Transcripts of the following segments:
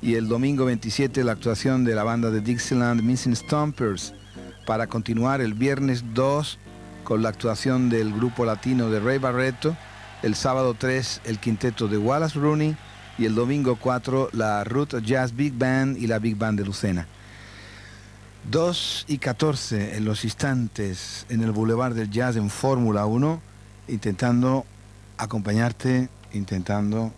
Y el domingo 27 la actuación de la banda de Dixieland Missing Stompers para continuar el viernes 2 con la actuación del grupo latino de Ray Barreto, el sábado 3 el quinteto de Wallace Rooney. Y el domingo 4 la Root Jazz Big Band y la Big Band de Lucena. 2 y 14 en los instantes en el Boulevard del Jazz en Fórmula 1, intentando acompañarte, intentando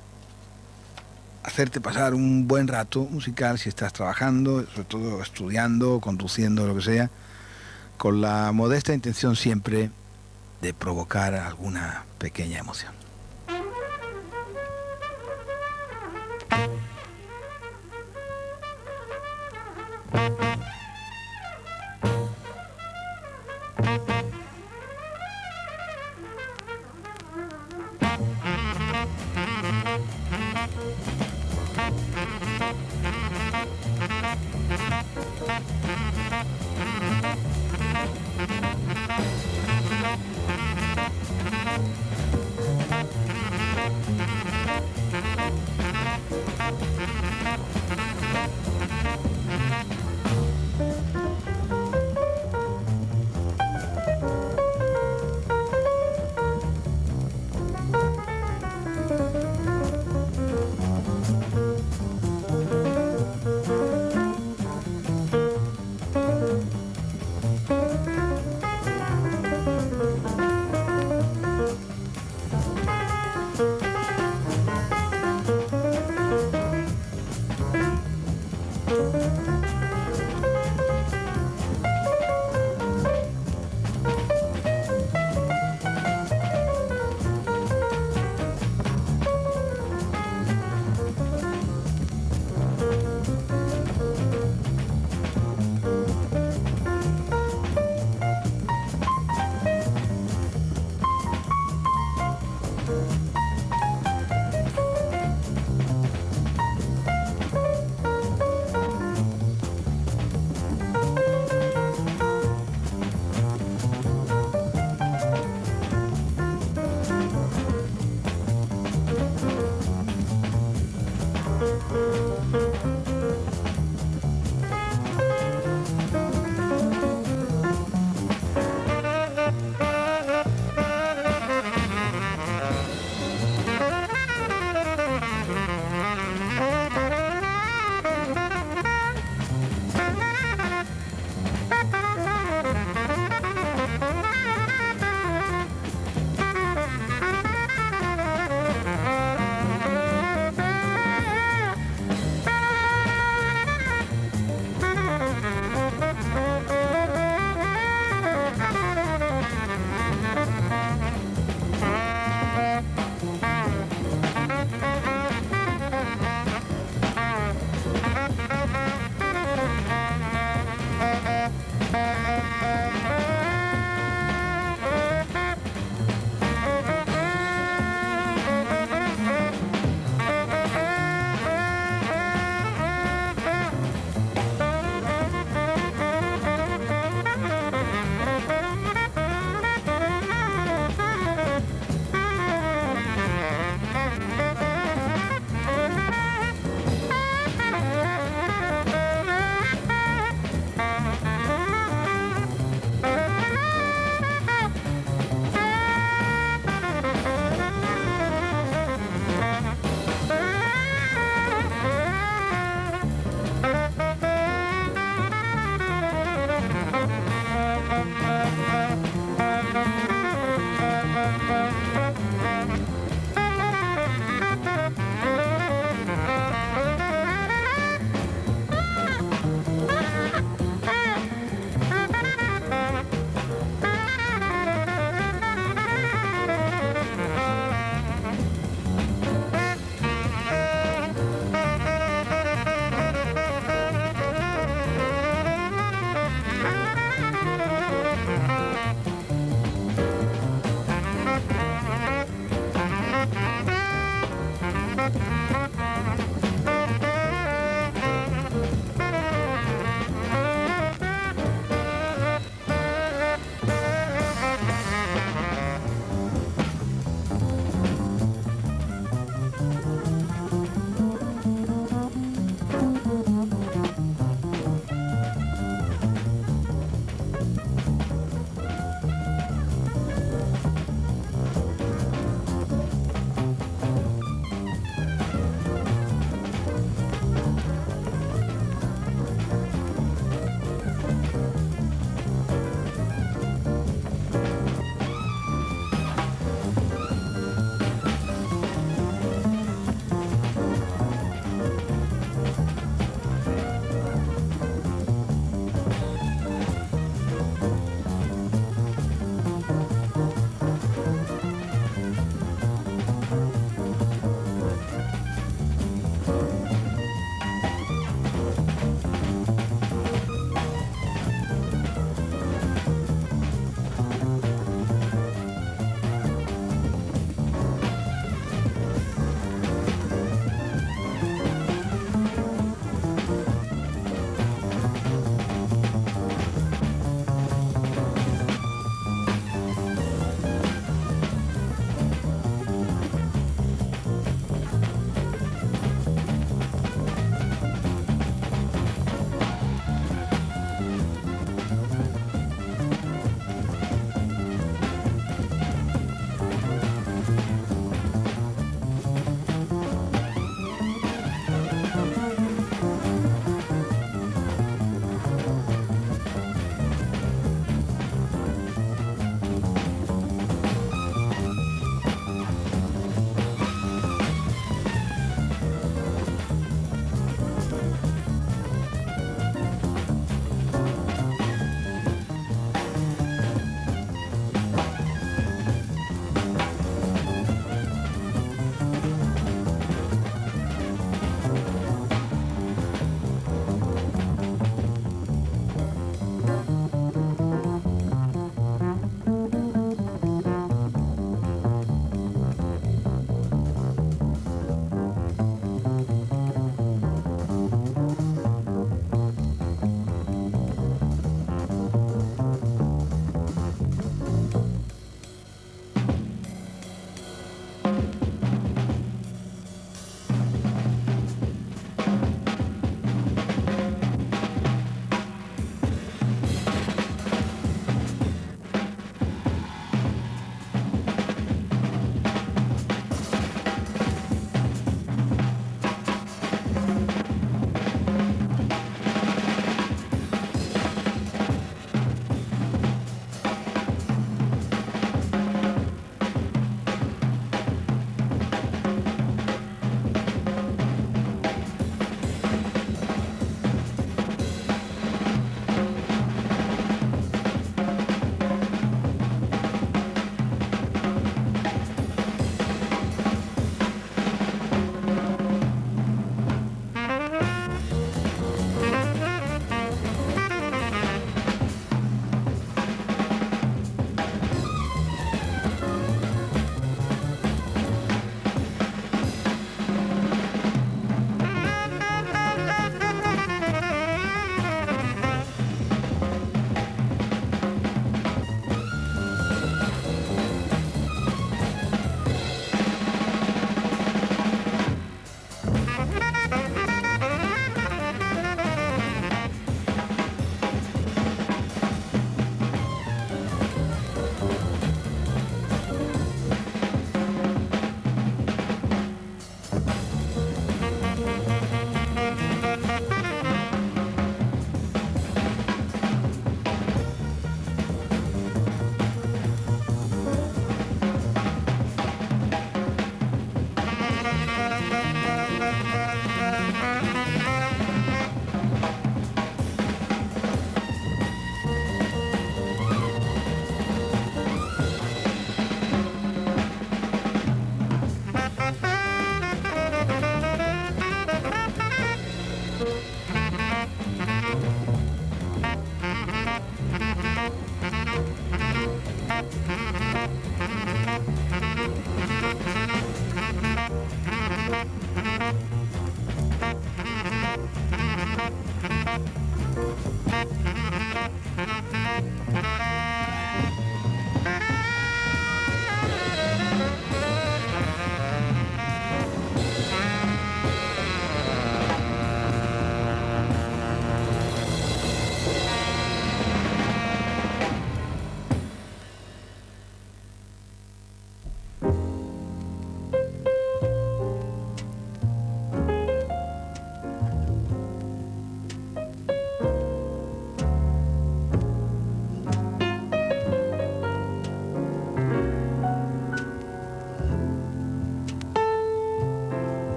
hacerte pasar un buen rato musical si estás trabajando, sobre todo estudiando, conduciendo, lo que sea, con la modesta intención siempre de provocar alguna pequeña emoción.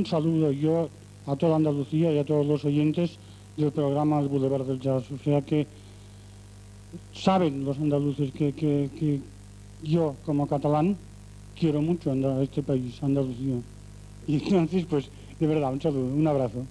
Un saludo yo a toda Andalucía y a todos los oyentes del programa El Boulevard del Jazz. O sea que saben los andaluces que, yo como catalán quiero mucho a este país, Andalucía. Y entonces, pues, de verdad, un saludo, un abrazo.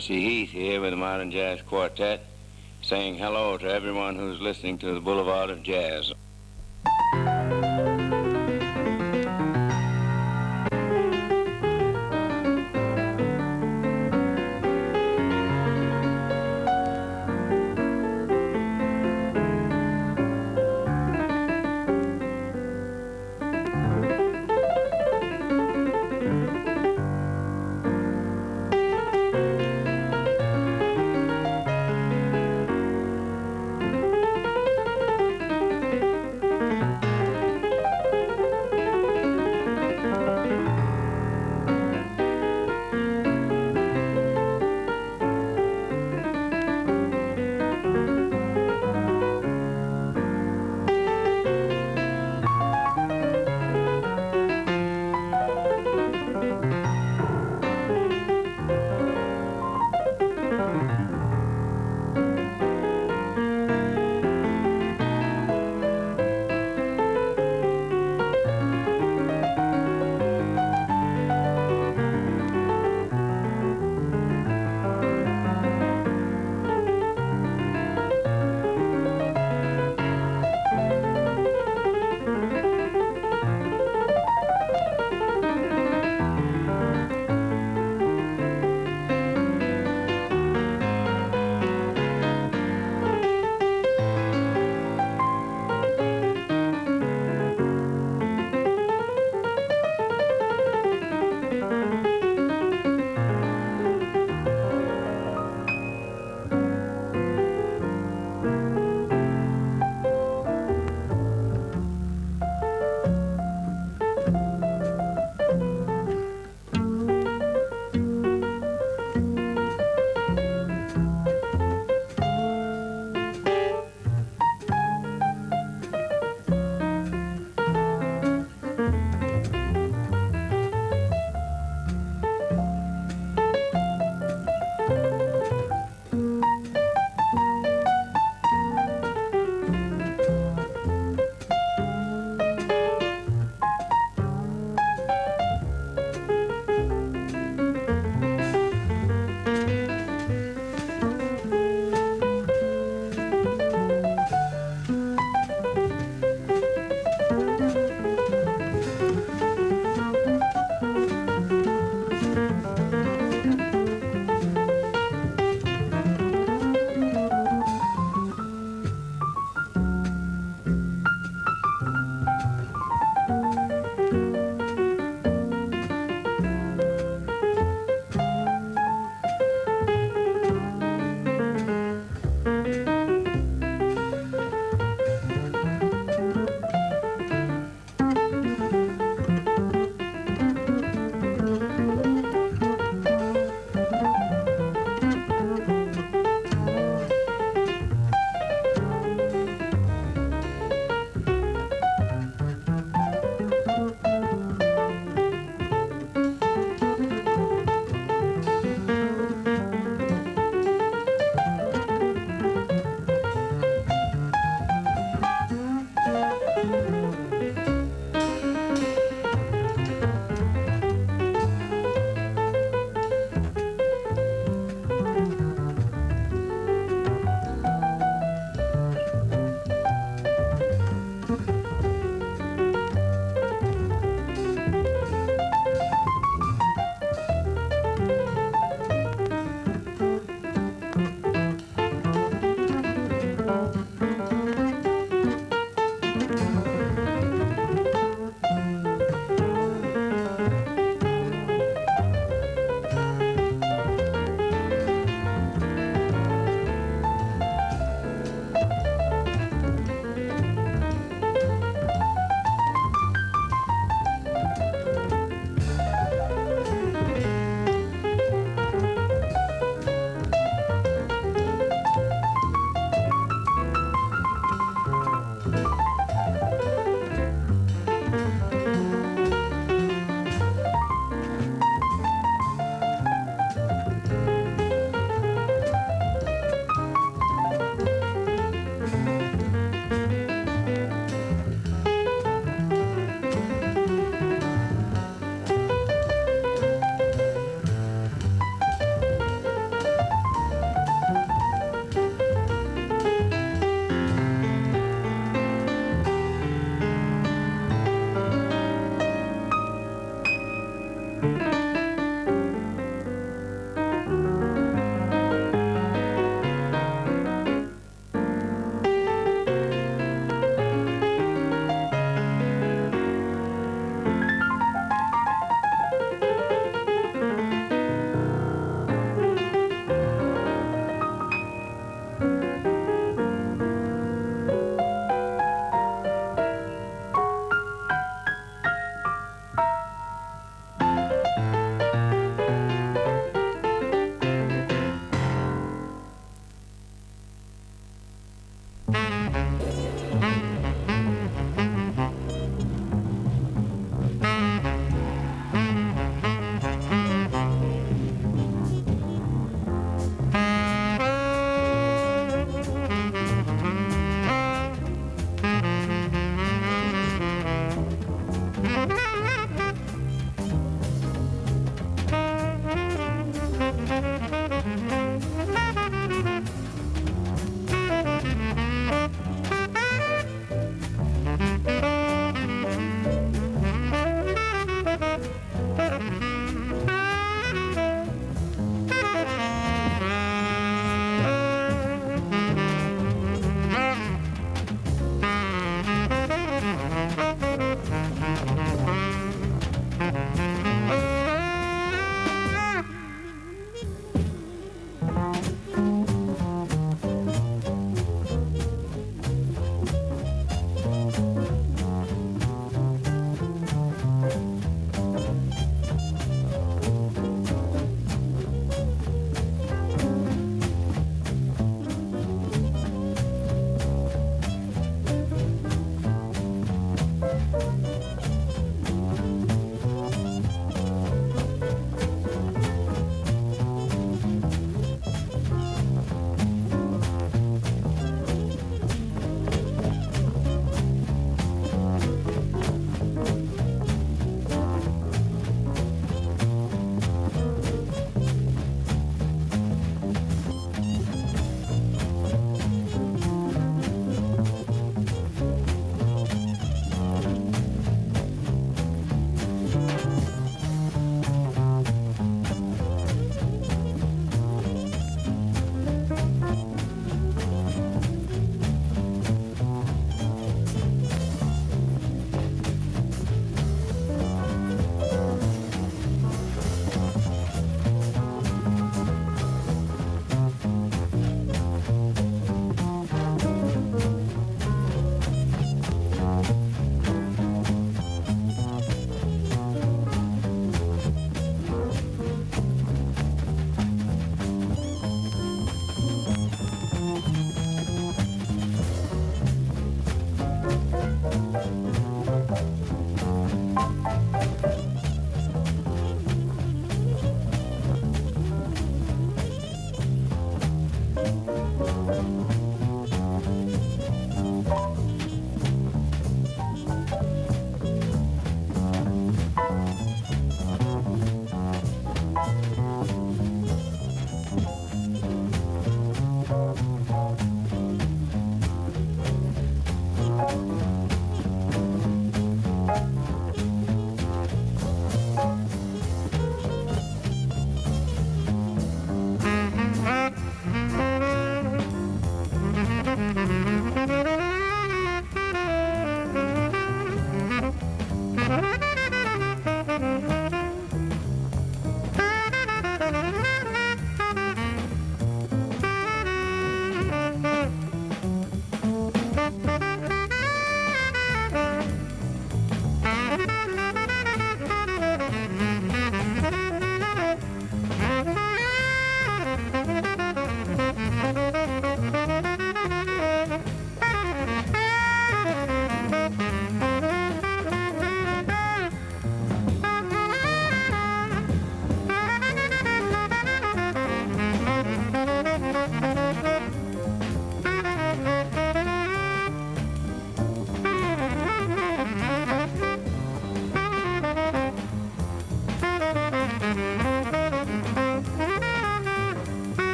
Percy Heath here with the Modern Jazz Quartet, saying hello to everyone who's listening to the Boulevard of Jazz.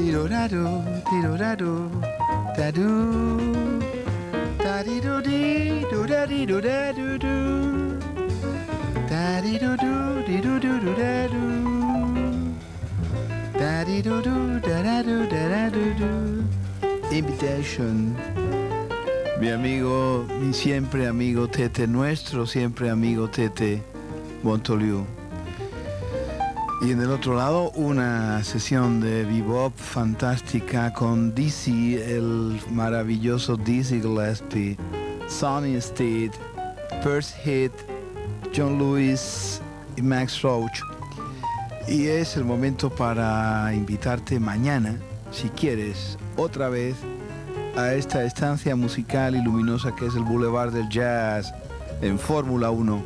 Di do da di da do, di do da. Da do. Da da do. Invitation. Mi amigo, mi siempre amigo Tete, nuestro siempre amigo Tete Montoliu. Y en el otro lado una sesión de bebop fantástica con Dizzy, el maravilloso Dizzy Gillespie, Sonny Steed, Percy Hit, John Lewis y Max Roach. Y es el momento para invitarte mañana, si quieres, otra vez a esta estancia musical y luminosa que es el Boulevard del Jazz en Fórmula 1,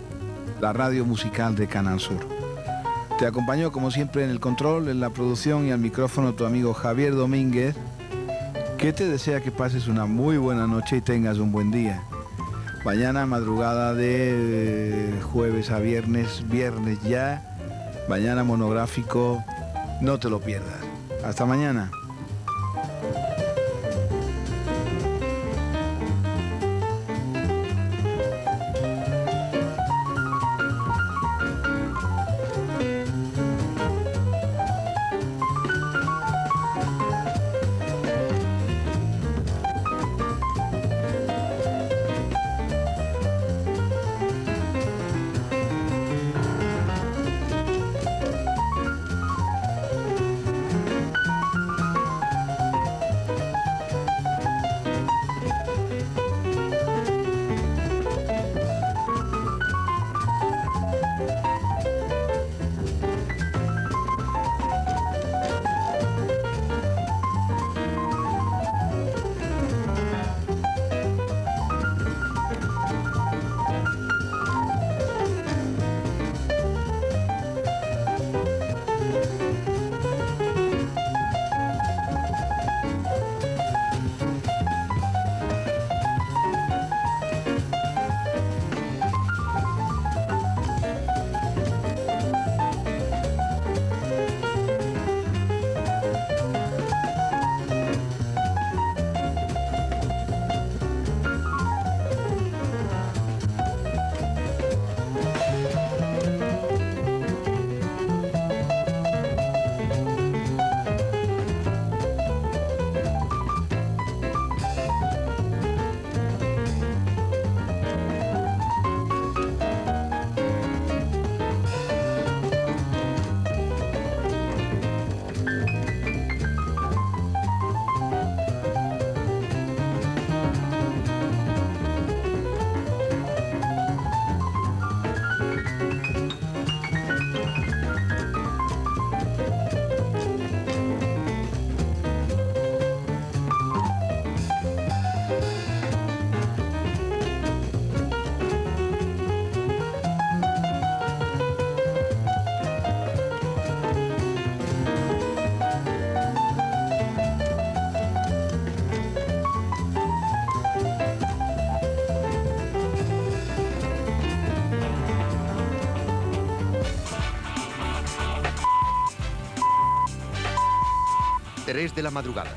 la radio musical de Canal Sur. Te acompañó como siempre en el control, en la producción y al micrófono tu amigo Javier Domínguez, que te desea que pases una muy buena noche y tengas un buen día. Mañana madrugada de jueves a viernes, viernes ya, mañana monográfico, no te lo pierdas. Hasta mañana. De la madrugada.